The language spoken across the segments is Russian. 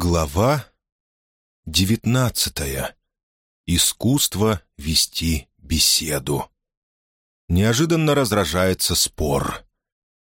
Глава девятнадцатая. Искусство вести беседу. Неожиданно разражается спор.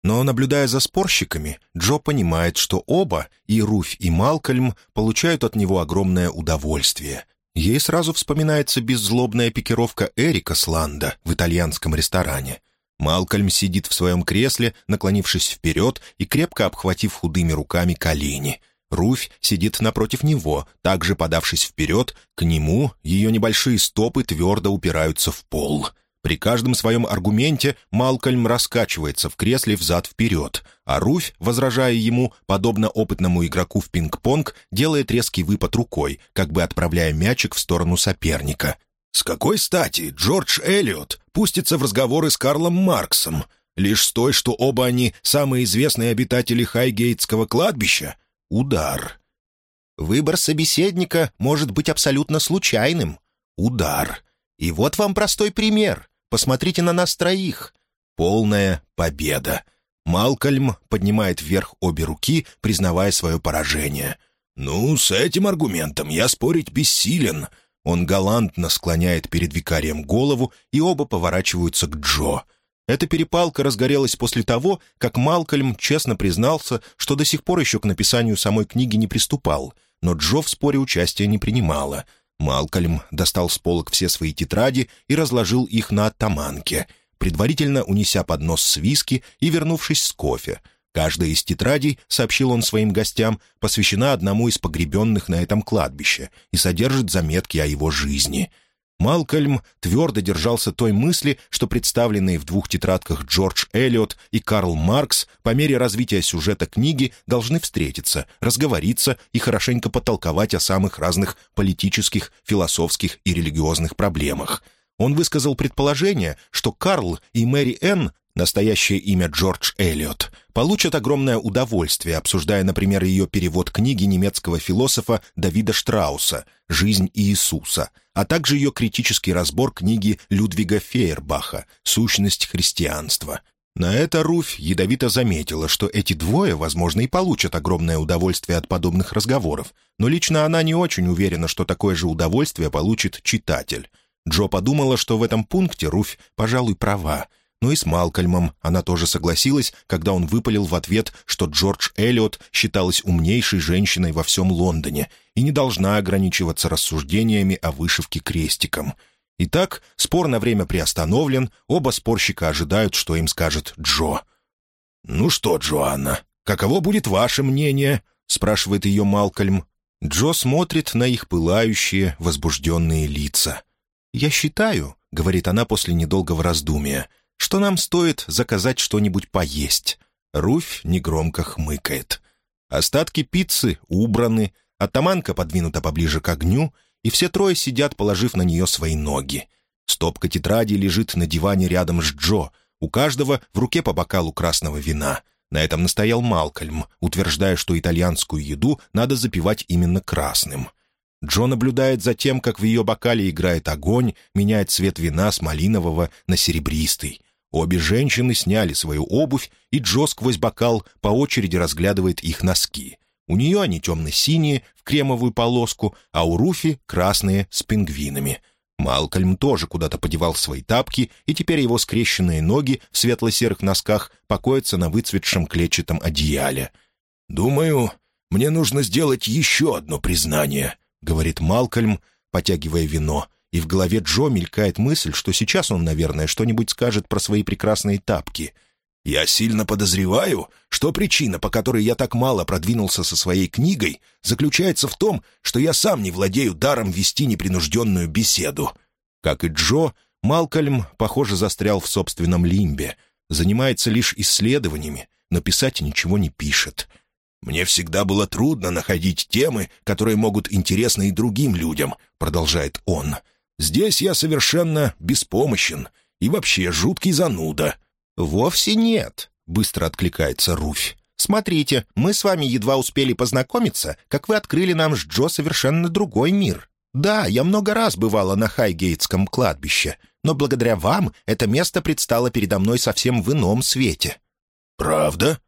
Но, наблюдая за спорщиками, Джо понимает, что оба, и Руфь, и Малкольм, получают от него огромное удовольствие. Ей сразу вспоминается беззлобная пикировка Эрика Сланда в итальянском ресторане. Малкольм сидит в своем кресле, наклонившись вперед и крепко обхватив худыми руками колени — Руфь сидит напротив него, также подавшись вперед, к нему ее небольшие стопы твердо упираются в пол. При каждом своем аргументе Малкольм раскачивается в кресле взад-вперед, а Руфь, возражая ему, подобно опытному игроку в пинг-понг, делает резкий выпад рукой, как бы отправляя мячик в сторону соперника. С какой стати Джордж Эллиот пустится в разговоры с Карлом Марксом? Лишь с той, что оба они самые известные обитатели Хайгейтского кладбища? Удар. Выбор собеседника может быть абсолютно случайным. Удар. И вот вам простой пример. Посмотрите на нас троих. Полная победа. Малкольм поднимает вверх обе руки, признавая свое поражение. «Ну, с этим аргументом я спорить бессилен». Он галантно склоняет перед викарием голову, и оба поворачиваются к Джо. Эта перепалка разгорелась после того, как Малкольм честно признался, что до сих пор еще к написанию самой книги не приступал, но Джо в споре участия не принимала. Малкольм достал с полок все свои тетради и разложил их на оттаманке, предварительно унеся поднос с виски и вернувшись с кофе. Каждая из тетрадей, сообщил он своим гостям, посвящена одному из погребенных на этом кладбище и содержит заметки о его жизни — Малкольм твердо держался той мысли, что представленные в двух тетрадках Джордж Эллиот и Карл Маркс по мере развития сюжета книги должны встретиться, разговориться и хорошенько потолковать о самых разных политических, философских и религиозных проблемах. Он высказал предположение, что Карл и Мэри Энн настоящее имя Джордж Эллиот, получат огромное удовольствие, обсуждая, например, ее перевод книги немецкого философа Давида Штрауса «Жизнь Иисуса», а также ее критический разбор книги Людвига Фейербаха «Сущность христианства». На это Руфь ядовито заметила, что эти двое, возможно, и получат огромное удовольствие от подобных разговоров, но лично она не очень уверена, что такое же удовольствие получит читатель. Джо подумала, что в этом пункте Руфь, пожалуй, права — но и с Малкольмом она тоже согласилась, когда он выпалил в ответ, что Джордж Эллиот считалась умнейшей женщиной во всем Лондоне и не должна ограничиваться рассуждениями о вышивке крестиком. Итак, спор на время приостановлен, оба спорщика ожидают, что им скажет Джо. «Ну что, Джоанна, каково будет ваше мнение?» — спрашивает ее Малкольм. Джо смотрит на их пылающие, возбужденные лица. «Я считаю», — говорит она после недолгого раздумия, — что нам стоит заказать что-нибудь поесть. Руфь негромко хмыкает. Остатки пиццы убраны, атаманка подвинута поближе к огню, и все трое сидят, положив на нее свои ноги. Стопка тетради лежит на диване рядом с Джо, у каждого в руке по бокалу красного вина. На этом настоял Малкольм, утверждая, что итальянскую еду надо запивать именно красным — Джо наблюдает за тем, как в ее бокале играет огонь, меняет цвет вина с малинового на серебристый. Обе женщины сняли свою обувь, и Джо сквозь бокал по очереди разглядывает их носки. У нее они темно-синие, в кремовую полоску, а у Руфи красные с пингвинами. Малкольм тоже куда-то подевал свои тапки, и теперь его скрещенные ноги в светло-серых носках покоятся на выцветшем клетчатом одеяле. «Думаю, мне нужно сделать еще одно признание», говорит Малкольм, потягивая вино, и в голове Джо мелькает мысль, что сейчас он, наверное, что-нибудь скажет про свои прекрасные тапки. «Я сильно подозреваю, что причина, по которой я так мало продвинулся со своей книгой, заключается в том, что я сам не владею даром вести непринужденную беседу». Как и Джо, Малкольм, похоже, застрял в собственном лимбе, занимается лишь исследованиями, но писать ничего не пишет — «Мне всегда было трудно находить темы, которые могут интересны и другим людям», — продолжает он. «Здесь я совершенно беспомощен и вообще жуткий зануда». «Вовсе нет», — быстро откликается Руфь. «Смотрите, мы с вами едва успели познакомиться, как вы открыли нам с Джо совершенно другой мир. Да, я много раз бывала на Хайгейтском кладбище, но благодаря вам это место предстало передо мной совсем в ином свете». «Правда?»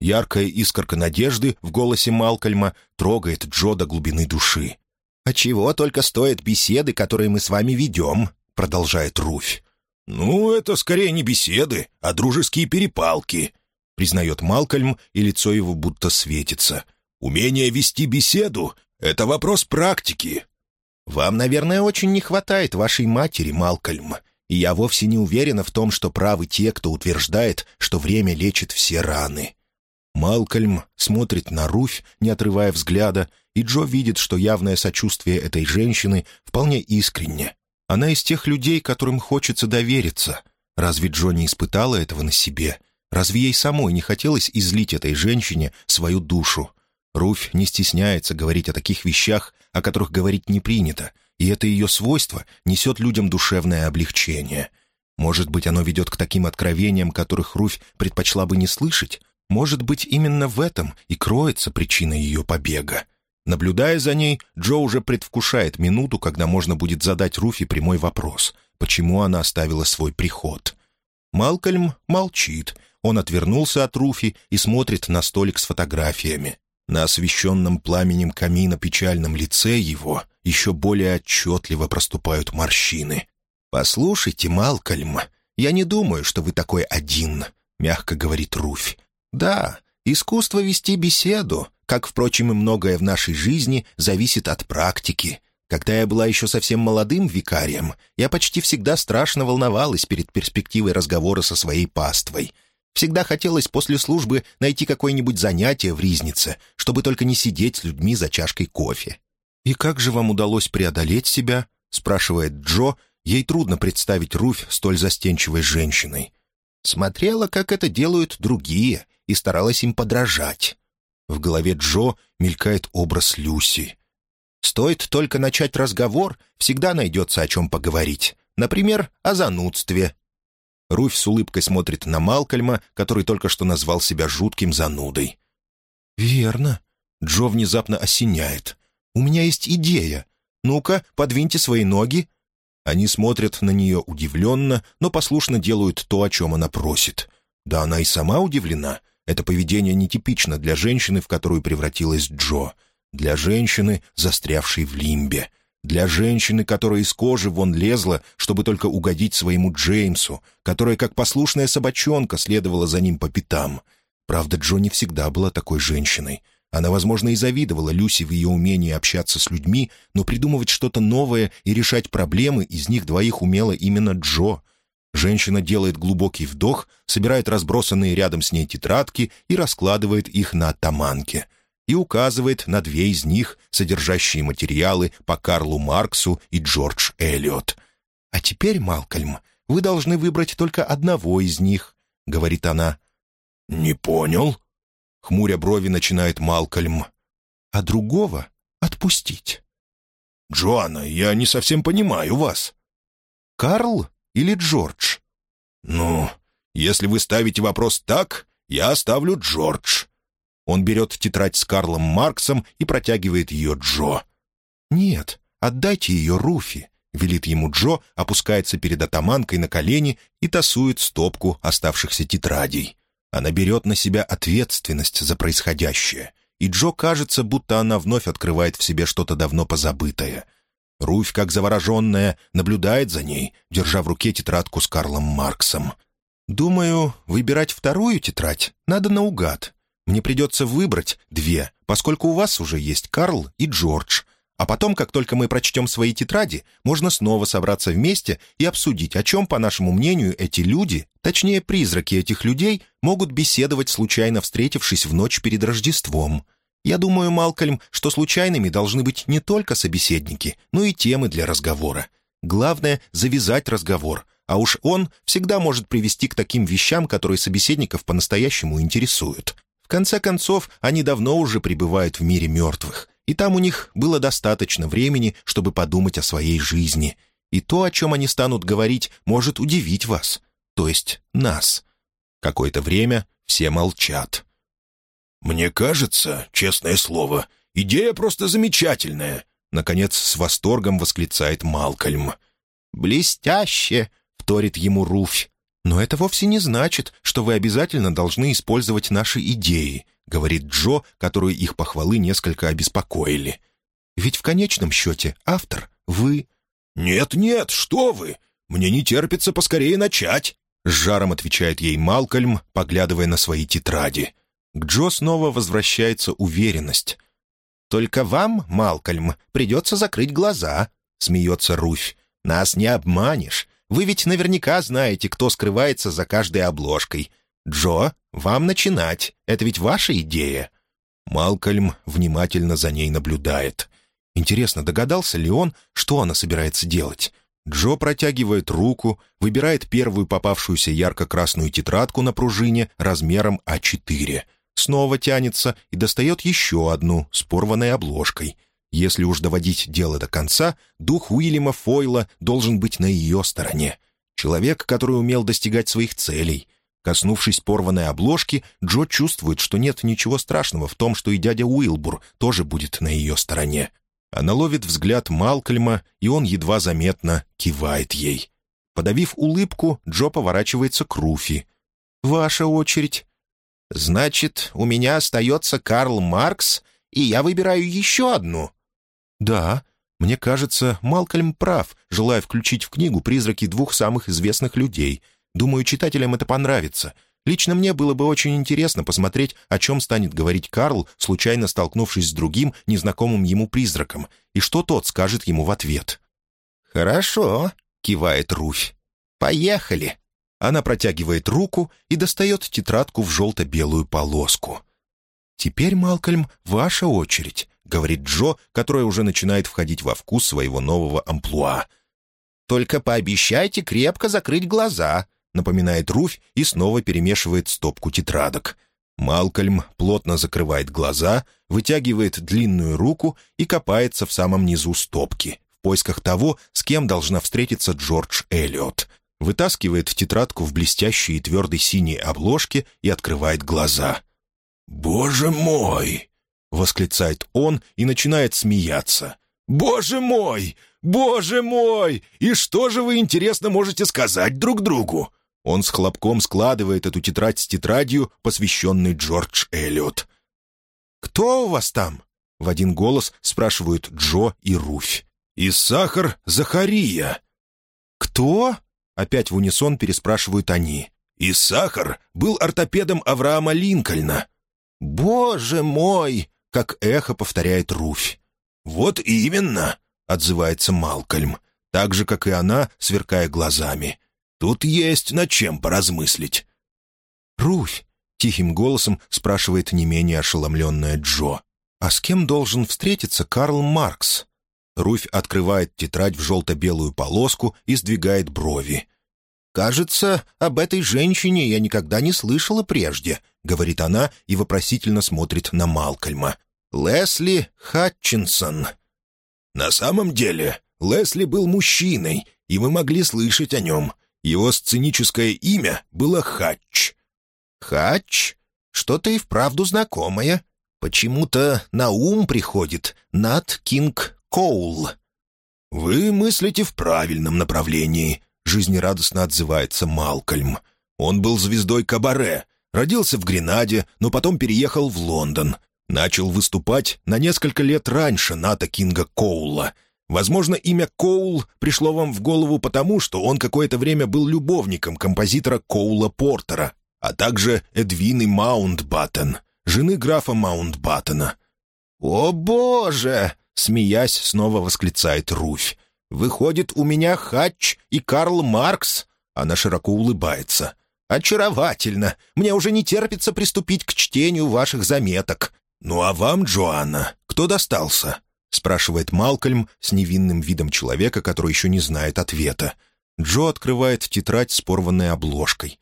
Яркая искорка надежды в голосе Малкольма трогает Джо до глубины души. «А чего только стоят беседы, которые мы с вами ведем?» — продолжает Руфь. «Ну, это скорее не беседы, а дружеские перепалки», — признает Малкольм, и лицо его будто светится. «Умение вести беседу — это вопрос практики». «Вам, наверное, очень не хватает вашей матери, Малкольм, и я вовсе не уверена в том, что правы те, кто утверждает, что время лечит все раны». Малкольм смотрит на Руфь, не отрывая взгляда, и Джо видит, что явное сочувствие этой женщины вполне искренне. Она из тех людей, которым хочется довериться. Разве Джо не испытала этого на себе? Разве ей самой не хотелось излить этой женщине свою душу? Руфь не стесняется говорить о таких вещах, о которых говорить не принято, и это ее свойство несет людям душевное облегчение. Может быть, оно ведет к таким откровениям, которых Руфь предпочла бы не слышать? Может быть, именно в этом и кроется причина ее побега. Наблюдая за ней, Джо уже предвкушает минуту, когда можно будет задать Руфи прямой вопрос, почему она оставила свой приход. Малкольм молчит. Он отвернулся от Руфи и смотрит на столик с фотографиями. На освещенном пламенем камина печальном лице его еще более отчетливо проступают морщины. «Послушайте, Малкольм, я не думаю, что вы такой один», — мягко говорит Руфь. Да, искусство вести беседу, как, впрочем, и многое в нашей жизни, зависит от практики. Когда я была еще совсем молодым викарием, я почти всегда страшно волновалась перед перспективой разговора со своей паствой. Всегда хотелось после службы найти какое-нибудь занятие в Ризнице, чтобы только не сидеть с людьми за чашкой кофе. «И как же вам удалось преодолеть себя?» — спрашивает Джо. Ей трудно представить Руфь столь застенчивой женщиной. «Смотрела, как это делают другие, и старалась им подражать. В голове Джо мелькает образ Люси. Стоит только начать разговор, всегда найдется о чем поговорить. Например, о занудстве. Руфь с улыбкой смотрит на Малкольма, который только что назвал себя жутким занудой. «Верно». Джо внезапно осеняет. «У меня есть идея. Ну-ка, подвиньте свои ноги». Они смотрят на нее удивленно, но послушно делают то, о чем она просит. Да она и сама удивлена. Это поведение нетипично для женщины, в которую превратилась Джо. Для женщины, застрявшей в лимбе. Для женщины, которая из кожи вон лезла, чтобы только угодить своему Джеймсу, которая, как послушная собачонка, следовала за ним по пятам. Правда, Джо не всегда была такой женщиной. Она, возможно, и завидовала Люси в ее умении общаться с людьми, но придумывать что-то новое и решать проблемы из них двоих умела именно Джо — Женщина делает глубокий вдох, собирает разбросанные рядом с ней тетрадки и раскладывает их на таманке. И указывает на две из них, содержащие материалы по Карлу Марксу и Джордж Эллиот. «А теперь, Малкольм, вы должны выбрать только одного из них», — говорит она. «Не понял?» — хмуря брови начинает Малкольм. «А другого отпустить». «Джоанна, я не совсем понимаю вас». «Карл или Джордж?» «Ну, если вы ставите вопрос так, я оставлю Джордж». Он берет тетрадь с Карлом Марксом и протягивает ее Джо. «Нет, отдайте ее Руфи», — велит ему Джо, опускается перед атаманкой на колени и тасует стопку оставшихся тетрадей. Она берет на себя ответственность за происходящее, и Джо кажется, будто она вновь открывает в себе что-то давно позабытое — Руфь, как завороженная, наблюдает за ней, держа в руке тетрадку с Карлом Марксом. «Думаю, выбирать вторую тетрадь надо наугад. Мне придется выбрать две, поскольку у вас уже есть Карл и Джордж. А потом, как только мы прочтем свои тетради, можно снова собраться вместе и обсудить, о чем, по нашему мнению, эти люди, точнее, призраки этих людей, могут беседовать, случайно встретившись в ночь перед Рождеством». Я думаю, Малкольм, что случайными должны быть не только собеседники, но и темы для разговора. Главное — завязать разговор, а уж он всегда может привести к таким вещам, которые собеседников по-настоящему интересуют. В конце концов, они давно уже пребывают в мире мертвых, и там у них было достаточно времени, чтобы подумать о своей жизни. И то, о чем они станут говорить, может удивить вас, то есть нас. Какое-то время все молчат. «Мне кажется, честное слово, идея просто замечательная», — наконец с восторгом восклицает Малкольм. «Блестяще!» — вторит ему Руфь. «Но это вовсе не значит, что вы обязательно должны использовать наши идеи», говорит Джо, которую их похвалы несколько обеспокоили. «Ведь в конечном счете автор — вы». «Нет-нет, что вы! Мне не терпится поскорее начать!» С жаром отвечает ей Малкольм, поглядывая на свои тетради. К Джо снова возвращается уверенность. «Только вам, Малкольм, придется закрыть глаза», — смеется Руфь. «Нас не обманешь. Вы ведь наверняка знаете, кто скрывается за каждой обложкой. Джо, вам начинать. Это ведь ваша идея». Малкольм внимательно за ней наблюдает. Интересно, догадался ли он, что она собирается делать? Джо протягивает руку, выбирает первую попавшуюся ярко-красную тетрадку на пружине размером А4. Снова тянется и достает еще одну с порванной обложкой. Если уж доводить дело до конца, дух Уильяма Фойла должен быть на ее стороне. Человек, который умел достигать своих целей. Коснувшись порванной обложки, Джо чувствует, что нет ничего страшного в том, что и дядя Уилбур тоже будет на ее стороне. Она ловит взгляд Малкольма, и он едва заметно кивает ей. Подавив улыбку, Джо поворачивается к Руфи. «Ваша очередь». «Значит, у меня остается Карл Маркс, и я выбираю еще одну». «Да, мне кажется, Малкольм прав, желая включить в книгу призраки двух самых известных людей. Думаю, читателям это понравится. Лично мне было бы очень интересно посмотреть, о чем станет говорить Карл, случайно столкнувшись с другим, незнакомым ему призраком, и что тот скажет ему в ответ. «Хорошо», — кивает Руфь. «Поехали». Она протягивает руку и достает тетрадку в желто-белую полоску. «Теперь, Малкольм, ваша очередь», — говорит Джо, которая уже начинает входить во вкус своего нового амплуа. «Только пообещайте крепко закрыть глаза», напоминает Руфь и снова перемешивает стопку тетрадок. Малкольм плотно закрывает глаза, вытягивает длинную руку и копается в самом низу стопки, в поисках того, с кем должна встретиться Джордж Эллиот. Вытаскивает тетрадку в блестящей и твердой синей обложке и открывает глаза. «Боже мой!» — восклицает он и начинает смеяться. «Боже мой! Боже мой! И что же вы, интересно, можете сказать друг другу? Он с хлопком складывает эту тетрадь с тетрадью, посвященной Джордж Эллиот. «Кто у вас там?» — в один голос спрашивают Джо и Руфь. И сахар Захария». «Кто?» — опять в унисон переспрашивают они. И сахар был ортопедом Авраама Линкольна». «Боже мой!» — как эхо повторяет Руфь. «Вот именно!» — отзывается Малкольм, так же, как и она, сверкая глазами. Тут есть над чем поразмыслить». «Руфь», — тихим голосом спрашивает не менее ошеломленная Джо, «а с кем должен встретиться Карл Маркс?» Руфь открывает тетрадь в желто-белую полоску и сдвигает брови. «Кажется, об этой женщине я никогда не слышала прежде», — говорит она и вопросительно смотрит на Малкольма. «Лесли Хатчинсон». «На самом деле, Лесли был мужчиной, и мы могли слышать о нем. Его сценическое имя было Хач. «Хач? Что-то и вправду знакомое. Почему-то на ум приходит Нат Кинг Коул». «Вы мыслите в правильном направлении», — жизнерадостно отзывается Малкольм. «Он был звездой кабаре, родился в Гренаде, но потом переехал в Лондон. Начал выступать на несколько лет раньше Ната Кинга Коула — Возможно, имя Коул пришло вам в голову потому, что он какое-то время был любовником композитора Коула Портера, а также Эдвины Маунтбаттен, жены графа Маунтбаттена. «О, боже!» — смеясь, снова восклицает Руфь. «Выходит, у меня Хатч и Карл Маркс?» Она широко улыбается. «Очаровательно! Мне уже не терпится приступить к чтению ваших заметок». «Ну а вам, Джоанна, кто достался?» — спрашивает Малкольм с невинным видом человека, который еще не знает ответа. Джо открывает тетрадь с порванной обложкой.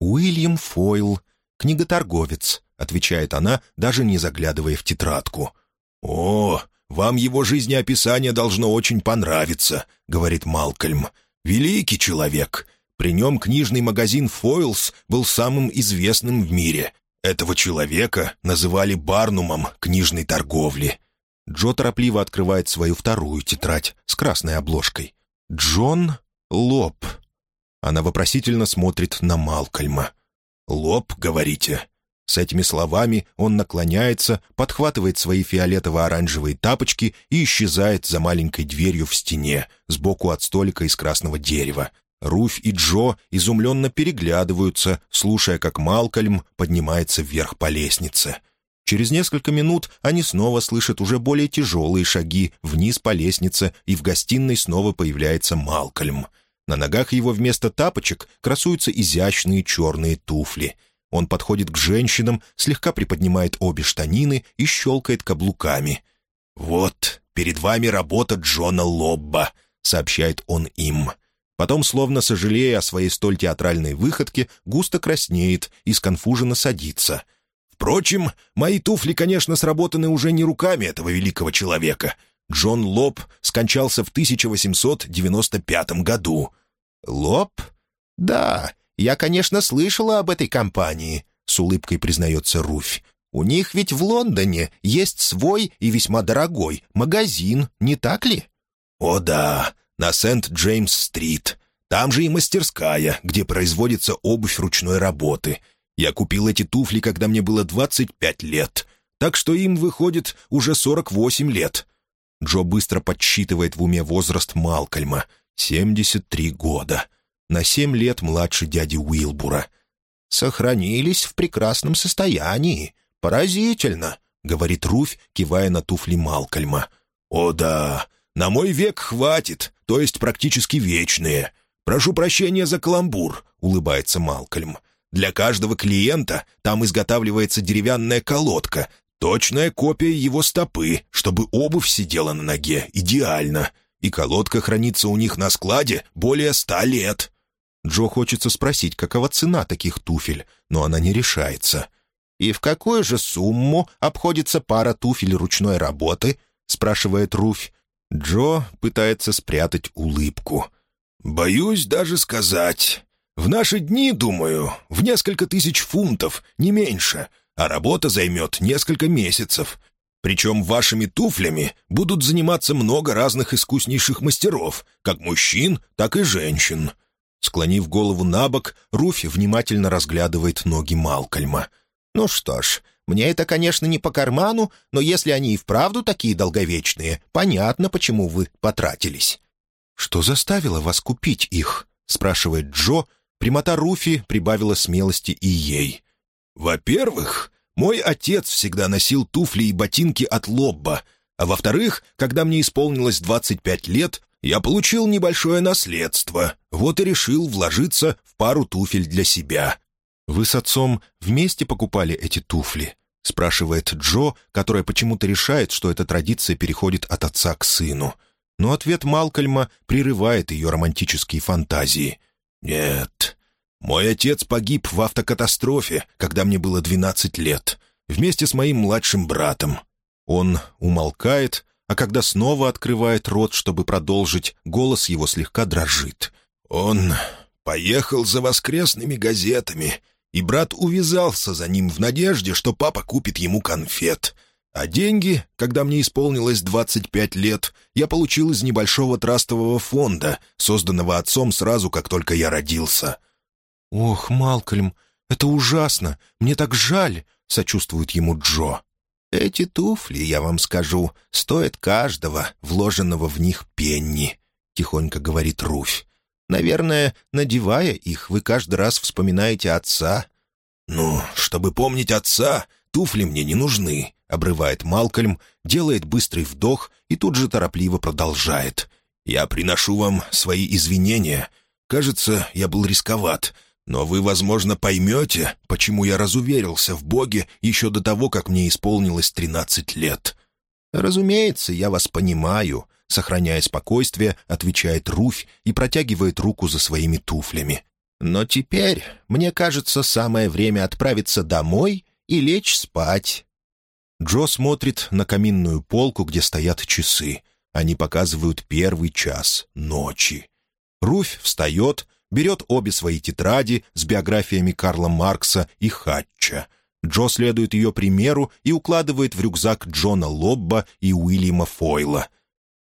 «Уильям Фойл, книготорговец», — отвечает она, даже не заглядывая в тетрадку. «О, вам его жизнеописание должно очень понравиться», — говорит Малкольм. «Великий человек. При нем книжный магазин «Фойлс» был самым известным в мире. Этого человека называли Барнумом книжной торговли. Джо торопливо открывает свою вторую тетрадь с красной обложкой. «Джон Лоб». Она вопросительно смотрит на Малкольма. «Лоб, говорите?» С этими словами он наклоняется, подхватывает свои фиолетово-оранжевые тапочки и исчезает за маленькой дверью в стене, сбоку от столика из красного дерева. Руфь и Джо изумленно переглядываются, слушая, как Малкольм поднимается вверх по лестнице. Через несколько минут они снова слышат уже более тяжелые шаги вниз по лестнице, и в гостиной снова появляется Малкольм. На ногах его вместо тапочек красуются изящные черные туфли — он подходит к женщинам, слегка приподнимает обе штанины и щелкает каблуками. «Вот, перед вами работа Джона Лобба», — сообщает он им. Потом, словно сожалея о своей столь театральной выходке, густо краснеет и сконфуженно садится. «Впрочем, мои туфли, конечно, сработаны уже не руками этого великого человека. Джон Лоб скончался в 1895 году». «Лоб? Да, я, конечно, слышала об этой компании», — с улыбкой признается Руфь. «У них ведь в Лондоне есть свой и весьма дорогой магазин, не так ли?» «О да, на Сент-Джеймс-стрит. Там же и мастерская, где производится обувь ручной работы. Я купил эти туфли, когда мне было 25 лет, так что им выходит уже 48 лет». Джо быстро подсчитывает в уме возраст Малкольма — 73 года на семь лет младше дяди Уилбура. «Сохранились в прекрасном состоянии. Поразительно», — говорит Руфь, кивая на туфли Малкольма. «О да, на мой век хватит, то есть практически вечные. Прошу прощения за каламбур», — улыбается Малкольм. «Для каждого клиента там изготавливается деревянная колодка, точная копия его стопы, чтобы обувь сидела на ноге идеально, и колодка хранится у них на складе более ста лет». Джо хочется спросить, какова цена таких туфель, но она не решается. «И в какую же сумму обходится пара туфель ручной работы?» — спрашивает Руфь. Джо пытается спрятать улыбку. «Боюсь даже сказать. В наши дни, думаю, в несколько тысяч фунтов, не меньше, а работа займет несколько месяцев. Причем вашими туфлями будут заниматься много разных искуснейших мастеров, как мужчин, так и женщин. Склонив голову на бок, Руфь внимательно разглядывает ноги Малкольма. «Ну что ж, мне это, конечно, не по карману, но если они и вправду такие долговечные, понятно, почему вы потратились». «Что заставило вас купить их?» — спрашивает Джо. Прямота Руфи прибавила смелости и ей. «Во-первых, мой отец всегда носил туфли и ботинки от Лобба, а во-вторых, когда мне исполнилось 25 лет, я получил небольшое наследство, вот и решил вложиться в пару туфель для себя». «Вы с отцом вместе покупали эти туфли?» — спрашивает Джо, которая почему-то решает, что эта традиция переходит от отца к сыну. Но ответ Малкольма прерывает ее романтические фантазии. «Нет, мой отец погиб в автокатастрофе, когда мне было 12 лет, вместе с моим младшим братом». Он умолкает, а когда снова открывает рот, чтобы продолжить, голос его слегка дрожит. «Он поехал за воскресными газетами, и брат увязался за ним в надежде, что папа купит ему конфет. А деньги, когда мне исполнилось 25 лет, я получил из небольшого трастового фонда, созданного отцом сразу, как только я родился». «Ох, Малкольм, это ужасно! Мне так жаль!» — сочувствует ему Джо. Эти туфли, я вам скажу, стоят каждого, вложенного в них пенни», — тихонько говорит Руфь. «Наверное, надевая их, вы каждый раз вспоминаете отца». «Ну, чтобы помнить отца, туфли мне не нужны», — обрывает Малкольм, делает быстрый вдох и тут же торопливо продолжает. «Я приношу вам свои извинения. Кажется, я был рисковат. Но вы, возможно, поймете, почему я разуверился в Боге еще до того, как мне исполнилось тринадцать лет». «Разумеется, я вас понимаю», — сохраняя спокойствие, отвечает Руфь и протягивает руку за своими туфлями. «Но теперь, мне кажется, самое время отправиться домой и лечь спать». Джо смотрит на каминную полку, где стоят часы. Они показывают первый час ночи. Руфь встает, берет обе свои тетради с биографиями Карла Маркса и Хатча. Джо следует ее примеру и укладывает в рюкзак Джона Лобба и Уильяма Фойла.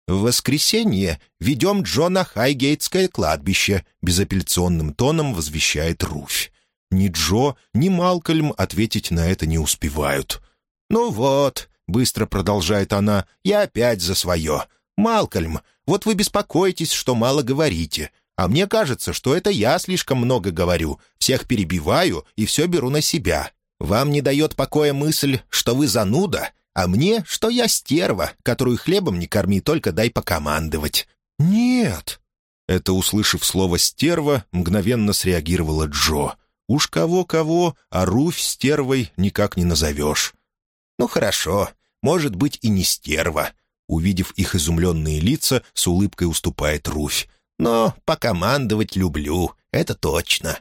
В воскресенье ведем Джо на Хайгейтское кладбище», — безапелляционным тоном возвещает Руфь. Ни Джо, ни Малкольм ответить на это не успевают. «Ну вот», — быстро продолжает она, — «я опять за свое. Малкольм, вот вы беспокоитесь, что мало говорите. А мне кажется, что это я слишком много говорю, всех перебиваю и все беру на себя. Вам не дает покоя мысль, что вы зануда, а мне, что я стерва, которую хлебом не корми, только дай покомандовать». «Нет!» Это, услышав слово «стерва», мгновенно среагировала Джо. «Уж кого-кого, а Руфь стервой никак не назовешь». «Ну хорошо, может быть и не стерва». Увидев их изумленные лица, с улыбкой уступает Руфь. «Но покомандовать люблю, это точно».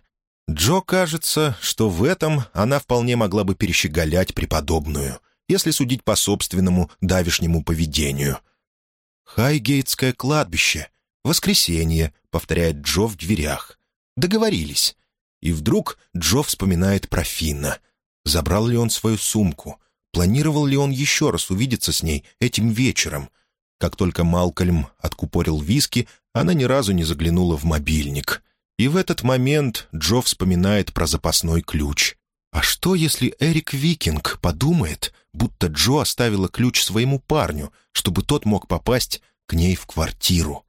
Джо кажется, что в этом она вполне могла бы перещеголять преподобную, если судить по собственному давишнему поведению. «Хайгейтское кладбище. Воскресенье», — повторяет Джо в дверях. «Договорились». И вдруг Джо вспоминает про Финна. Забрал ли он свою сумку? Планировал ли он еще раз увидеться с ней этим вечером? Как только Малкольм откупорил виски, она ни разу не заглянула в мобильник — и в этот момент Джо вспоминает про запасной ключ. А что, если Эрик Викинг подумает, будто Джо оставила ключ своему парню, чтобы тот мог попасть к ней в квартиру?